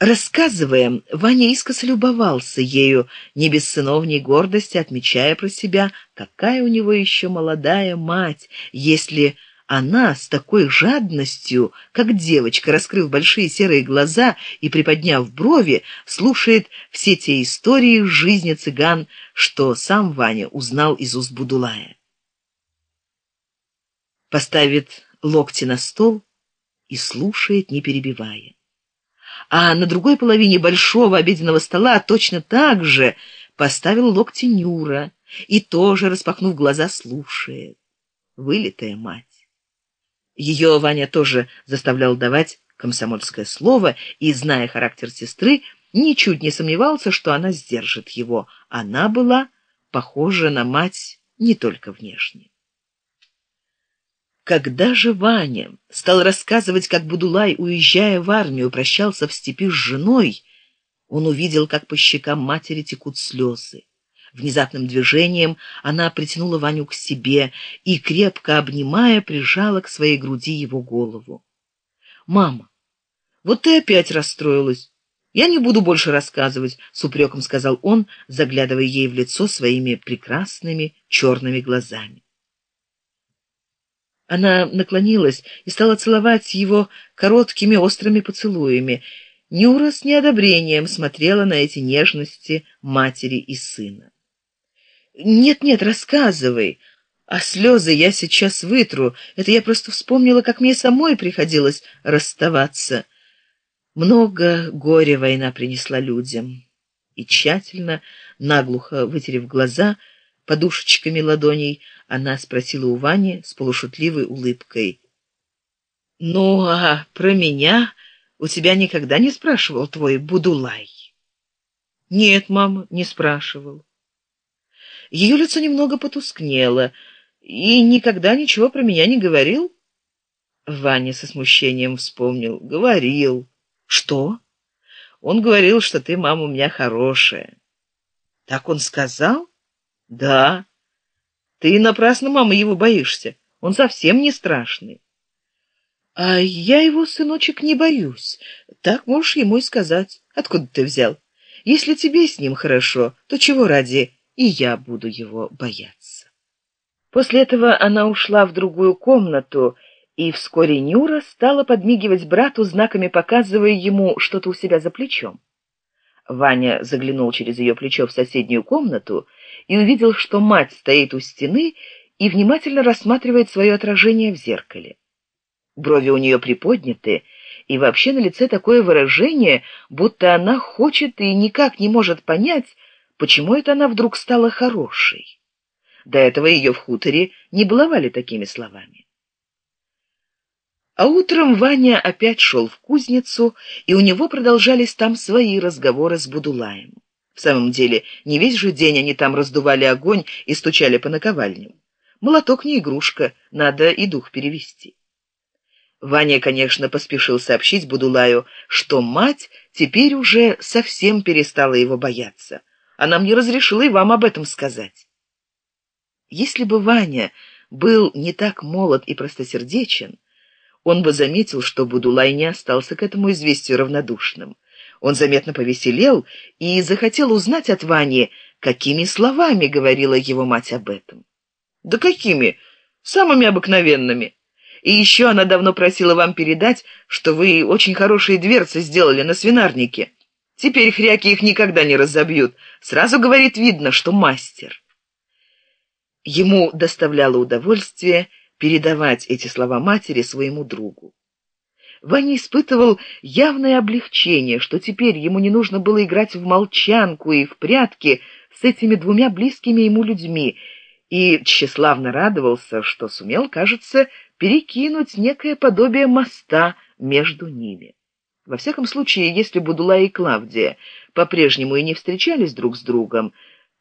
Рассказывая, Ваня искоса любовался ею, не без сыновней гордости, отмечая про себя, какая у него еще молодая мать, если она с такой жадностью, как девочка, раскрыв большие серые глаза и приподняв брови, слушает все те истории жизни цыган, что сам Ваня узнал из уст Будулая. Поставит локти на стол и слушает, не перебивая а на другой половине большого обеденного стола точно так же поставил локти Нюра и тоже, распахнув глаза, слушает. Вылитая мать. Ее Ваня тоже заставлял давать комсомольское слово и, зная характер сестры, ничуть не сомневался, что она сдержит его. Она была похожа на мать не только внешне. Когда же Ваня стал рассказывать, как Будулай, уезжая в армию, прощался в степи с женой, он увидел, как по щекам матери текут слезы. Внезапным движением она притянула Ваню к себе и, крепко обнимая, прижала к своей груди его голову. «Мама, вот ты опять расстроилась. Я не буду больше рассказывать», — с упреком сказал он, заглядывая ей в лицо своими прекрасными черными глазами. Она наклонилась и стала целовать его короткими острыми поцелуями. Нюра с неодобрением смотрела на эти нежности матери и сына. «Нет-нет, рассказывай. А слезы я сейчас вытру. Это я просто вспомнила, как мне самой приходилось расставаться. Много горя война принесла людям». И тщательно, наглухо вытерев глаза, подушечками ладоней, она спросила у Вани с полушутливой улыбкой. «Ну, а про меня у тебя никогда не спрашивал твой Будулай?» «Нет, мама, не спрашивал». Ее лицо немного потускнело. «И никогда ничего про меня не говорил?» Ваня со смущением вспомнил. «Говорил». «Что?» «Он говорил, что ты, мама, у меня хорошая». «Так он сказал?» «Да». Ты напрасно, мама, его боишься. Он совсем не страшный. А я его, сыночек, не боюсь. Так можешь ему и сказать. Откуда ты взял? Если тебе с ним хорошо, то чего ради и я буду его бояться. После этого она ушла в другую комнату, и вскоре Нюра стала подмигивать брату, знаками показывая ему что-то у себя за плечом. Ваня заглянул через ее плечо в соседнюю комнату и увидел, что мать стоит у стены и внимательно рассматривает свое отражение в зеркале. Брови у нее приподняты, и вообще на лице такое выражение, будто она хочет и никак не может понять, почему это она вдруг стала хорошей. До этого ее в хуторе не баловали такими словами. А утром Ваня опять шел в кузницу, и у него продолжались там свои разговоры с Будулаем. В самом деле, не весь же день они там раздували огонь и стучали по наковальням. Молоток не игрушка, надо и дух перевести. Ваня, конечно, поспешил сообщить Будулаю, что мать теперь уже совсем перестала его бояться. Она мне разрешила и вам об этом сказать. Если бы Ваня был не так молод и простосердечен, он бы заметил, что Будулай не остался к этому известию равнодушным. Он заметно повеселел и захотел узнать от Вани, какими словами говорила его мать об этом. «Да какими? Самыми обыкновенными. И еще она давно просила вам передать, что вы очень хорошие дверцы сделали на свинарнике. Теперь хряки их никогда не разобьют. Сразу, говорит, видно, что мастер». Ему доставляло удовольствие передавать эти слова матери своему другу. Ваня испытывал явное облегчение, что теперь ему не нужно было играть в молчанку и в прятки с этими двумя близкими ему людьми, и тщеславно радовался, что сумел, кажется, перекинуть некое подобие моста между ними. Во всяком случае, если Будула и Клавдия по-прежнему и не встречались друг с другом,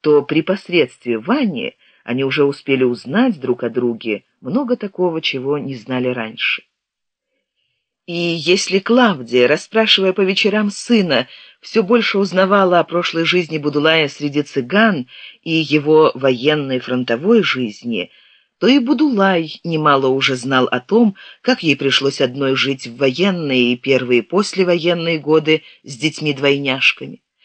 то при посредстве Вани они уже успели узнать друг о друге много такого, чего не знали раньше. И если Клавдия, расспрашивая по вечерам сына, все больше узнавала о прошлой жизни Будулая среди цыган и его военной фронтовой жизни, то и Будулай немало уже знал о том, как ей пришлось одной жить в военные и первые послевоенные годы с детьми-двойняшками.